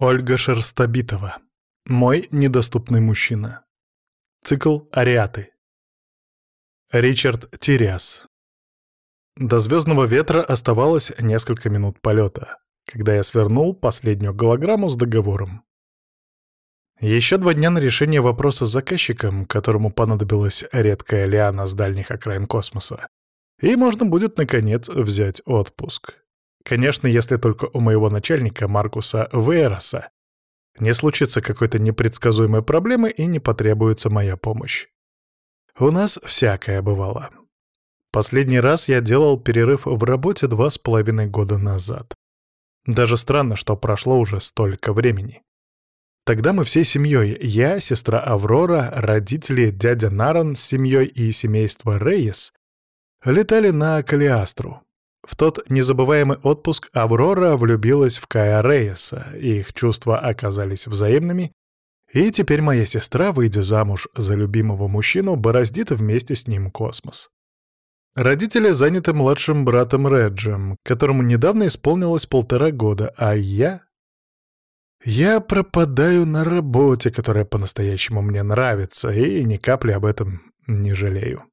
Ольга Шерстобитова. Мой недоступный мужчина. Цикл «Ариаты». Ричард Тириас. До «Звездного ветра» оставалось несколько минут полета, когда я свернул последнюю голограмму с договором. Еще два дня на решение вопроса с заказчиком, которому понадобилась редкая лиана с дальних окраин космоса, и можно будет, наконец, взять отпуск. Конечно, если только у моего начальника Маркуса Вейроса не случится какой-то непредсказуемой проблемы и не потребуется моя помощь. У нас всякое бывало. Последний раз я делал перерыв в работе два с половиной года назад. Даже странно, что прошло уже столько времени. Тогда мы всей семьей, я, сестра Аврора, родители, дядя Наран с семьей и семейство Рейес, летали на Калиастру, в тот незабываемый отпуск Аврора влюбилась в Кая Рейеса, их чувства оказались взаимными, и теперь моя сестра, выйдя замуж за любимого мужчину, бороздит вместе с ним космос. Родители заняты младшим братом Реджем, которому недавно исполнилось полтора года, а я... Я пропадаю на работе, которая по-настоящему мне нравится, и ни капли об этом не жалею.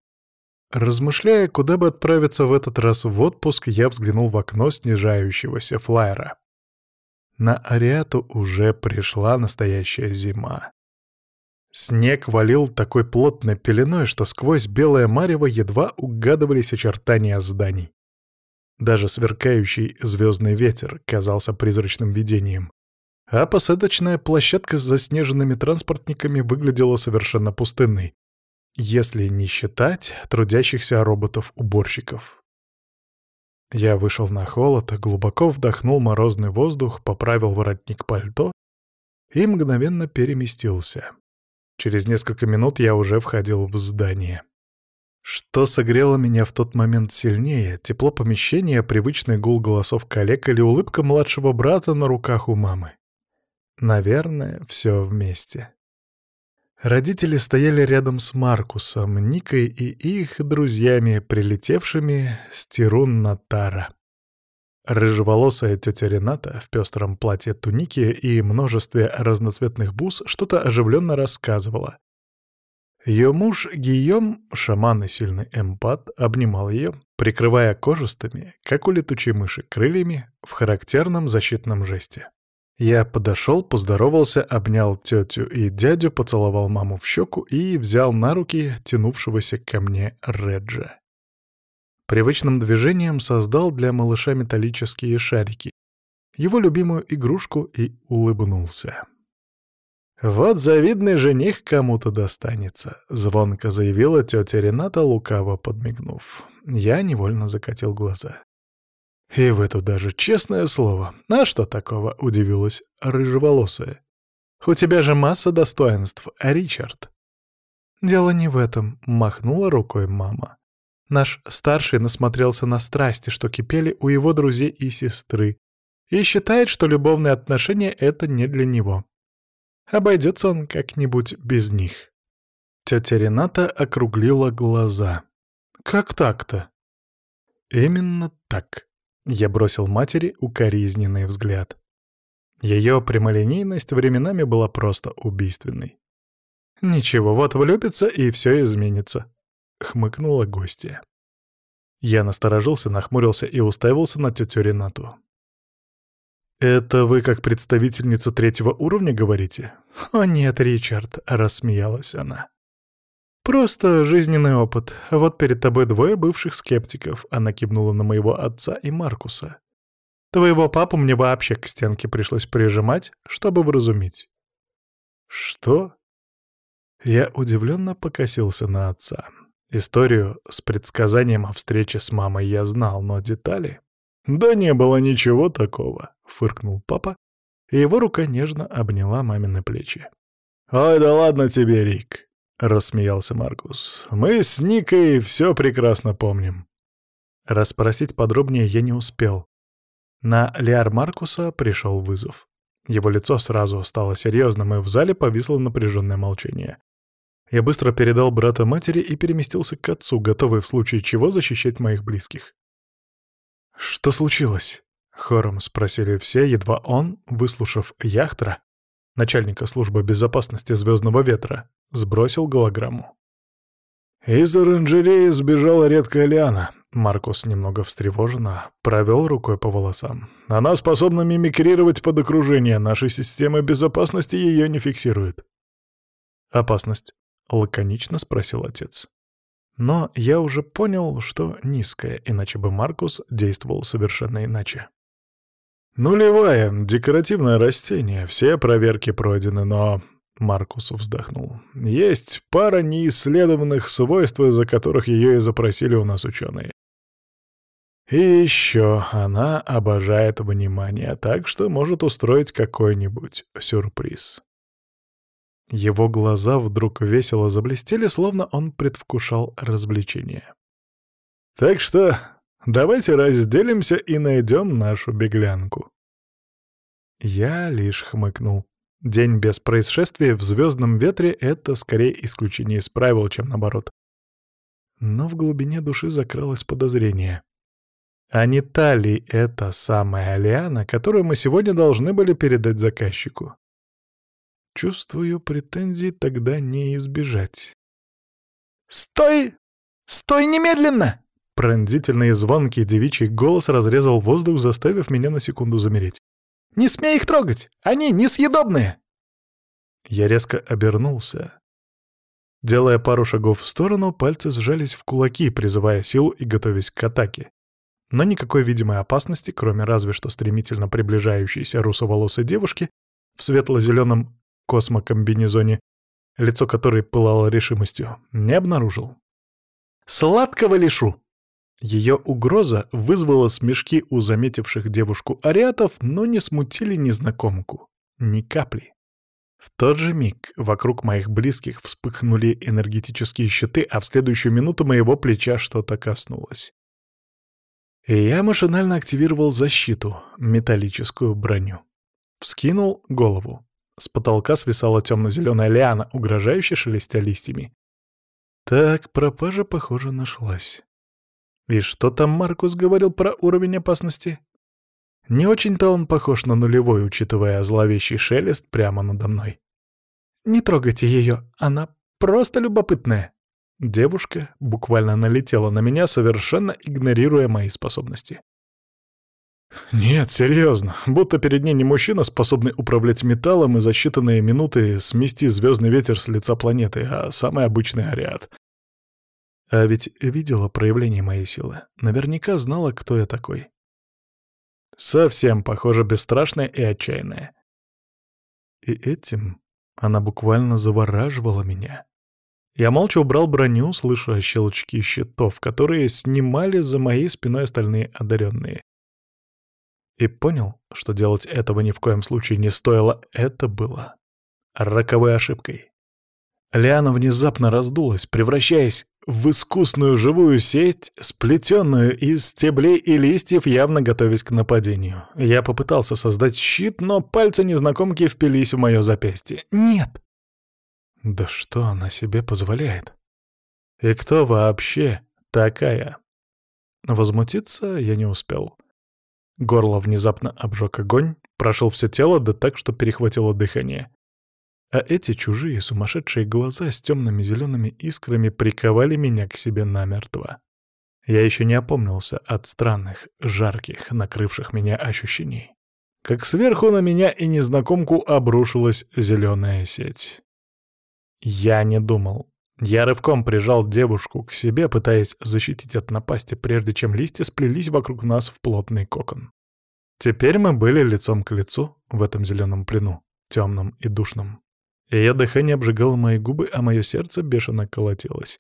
Размышляя, куда бы отправиться в этот раз в отпуск, я взглянул в окно снижающегося флайера. На Ариату уже пришла настоящая зима. Снег валил такой плотной пеленой, что сквозь белое марево едва угадывались очертания зданий. Даже сверкающий звездный ветер казался призрачным видением, а посадочная площадка с заснеженными транспортниками выглядела совершенно пустынной, если не считать трудящихся роботов-уборщиков. Я вышел на холод, глубоко вдохнул морозный воздух, поправил воротник пальто и мгновенно переместился. Через несколько минут я уже входил в здание. Что согрело меня в тот момент сильнее, тепло помещения, привычный гул голосов коллег или улыбка младшего брата на руках у мамы? Наверное, все вместе. Родители стояли рядом с Маркусом, Никой и их друзьями, прилетевшими с Тирун-Натара. Рыжеволосая тетя Рената в пестром платье туники и множестве разноцветных бус что-то оживленно рассказывала. Ее муж Гийом, шаман и сильный эмпат, обнимал ее, прикрывая кожистыми, как у летучей мыши, крыльями в характерном защитном жесте. Я подошел, поздоровался, обнял тетю и дядю, поцеловал маму в щеку и взял на руки тянувшегося ко мне Реджа. Привычным движением создал для малыша металлические шарики, его любимую игрушку и улыбнулся. «Вот завидный жених кому-то достанется», — звонко заявила тетя Рената, лукаво подмигнув. Я невольно закатил глаза. «И в эту даже честное слово. А что такого?» — удивилась рыжеволосая. «У тебя же масса достоинств, Ричард». «Дело не в этом», — махнула рукой мама. Наш старший насмотрелся на страсти, что кипели у его друзей и сестры, и считает, что любовные отношения — это не для него. Обойдется он как-нибудь без них. Тетя Рената округлила глаза. «Как так-то?» «Именно так», я бросил матери укоризненный взгляд. Ее прямолинейность временами была просто убийственной. «Ничего, вот влюбится, и все изменится», — хмыкнула гостья. Я насторожился, нахмурился и уставился на тетю Ренату. «Это вы как представительница третьего уровня говорите?» «О нет, Ричард», — рассмеялась она. «Просто жизненный опыт. Вот перед тобой двое бывших скептиков», — она кивнула на моего отца и Маркуса. «Твоего папу мне вообще к стенке пришлось прижимать, чтобы вразумить». «Что?» Я удивленно покосился на отца. Историю с предсказанием о встрече с мамой я знал, но детали... «Да не было ничего такого», — фыркнул папа, и его рука нежно обняла мамины плечи. «Ой, да ладно тебе, Рик. — рассмеялся Маркус. «Мы с Никой все прекрасно помним». Расспросить подробнее я не успел. На Лиар Маркуса пришел вызов. Его лицо сразу стало серьезным, и в зале повисло напряженное молчание. Я быстро передал брата матери и переместился к отцу, готовый в случае чего защищать моих близких. «Что случилось?» Хором спросили все, едва он, выслушав Яхтра, начальника службы безопасности Звездного ветра, сбросил голограмму. Из оранжереи сбежала редкая лиана. Маркус немного встревоженно провел рукой по волосам. Она способна мимикрировать под окружение, наши системы безопасности ее не фиксируют. «Опасность?» — лаконично спросил отец. Но я уже понял, что низкая, иначе бы Маркус действовал совершенно иначе. «Нулевая, декоративное растение, все проверки пройдены, но...» Маркус вздохнул. «Есть пара неисследованных свойств, из-за которых ее и запросили у нас ученые. И еще она обожает внимание, так что может устроить какой-нибудь сюрприз. Его глаза вдруг весело заблестели, словно он предвкушал развлечение. «Так что давайте разделимся и найдем нашу беглянку». Я лишь хмыкнул. День без происшествия в звездном ветре — это скорее исключение из правил, чем наоборот. Но в глубине души закралось подозрение. А не та ли это самая Алиана, которую мы сегодня должны были передать заказчику? Чувствую, претензий тогда не избежать. «Стой! Стой немедленно!» Пронзительный и звонкий девичий голос разрезал воздух, заставив меня на секунду замереть. «Не смей их трогать! Они несъедобные!» Я резко обернулся. Делая пару шагов в сторону, пальцы сжались в кулаки, призывая силу и готовясь к атаке. Но никакой видимой опасности, кроме разве что стремительно приближающейся русоволосой девушки в светло-зеленом космокомбинезоне, лицо которой пылало решимостью, не обнаружил. «Сладкого лишу!» Ее угроза вызвала смешки у заметивших девушку ариатов, но не смутили незнакомку. Ни капли. В тот же миг вокруг моих близких вспыхнули энергетические щиты, а в следующую минуту моего плеча что-то коснулось. И я машинально активировал защиту, металлическую броню. Вскинул голову. С потолка свисала темно-зеленая лиана, угрожающе шелестя листьями. Так, пропажа, похоже, нашлась. И что там Маркус говорил про уровень опасности? Не очень-то он похож на нулевой, учитывая зловещий шелест прямо надо мной. «Не трогайте ее, она просто любопытная», Девушка буквально налетела на меня, совершенно игнорируя мои способности. Нет, серьезно, будто перед ней не мужчина, способный управлять металлом и за считанные минуты смести звездный ветер с лица планеты, а самый обычный ариат. А ведь видела проявление моей силы. Наверняка знала, кто я такой. Совсем, похоже, бесстрашная и отчаянная. И этим она буквально завораживала меня. Я молча убрал броню, слыша щелчки щитов, которые снимали за моей спиной остальные одаренные. И понял, что делать этого ни в коем случае не стоило. Это было роковой ошибкой. Лиана внезапно раздулась, превращаясь в искусную живую сеть, сплетенную из стеблей и листьев, явно готовясь к нападению. Я попытался создать щит, но пальцы незнакомки впились в мое запястье. «Нет!» Да что она себе позволяет? И кто вообще такая? Возмутиться я не успел. Горло внезапно обжег огонь, прошел все тело, да так, что перехватило дыхание. А эти чужие сумасшедшие глаза с темными зелеными искрами приковали меня к себе намертво. Я еще не опомнился от странных, жарких, накрывших меня ощущений. Как сверху на меня и незнакомку обрушилась зеленая сеть. Я не думал. Я рывком прижал девушку к себе, пытаясь защитить от напасти, прежде чем листья сплелись вокруг нас в плотный кокон. Теперь мы были лицом к лицу в этом зеленом плену, темном и душном. Ее дыхание обжигало мои губы, а мое сердце бешено колотилось.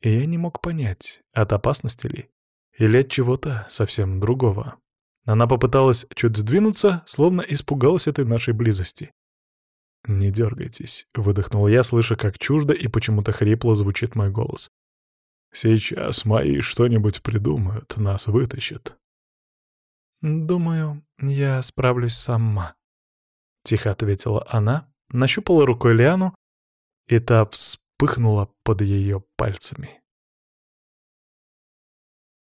И я не мог понять, от опасности ли, или от чего-то совсем другого. Она попыталась чуть сдвинуться, словно испугалась этой нашей близости. «Не дергайтесь», — выдохнул я, слыша, как чуждо и почему-то хрипло звучит мой голос. «Сейчас мои что-нибудь придумают, нас вытащат». «Думаю, я справлюсь сама», — тихо ответила она, нащупала рукой Лиану, и та вспыхнула под ее пальцами.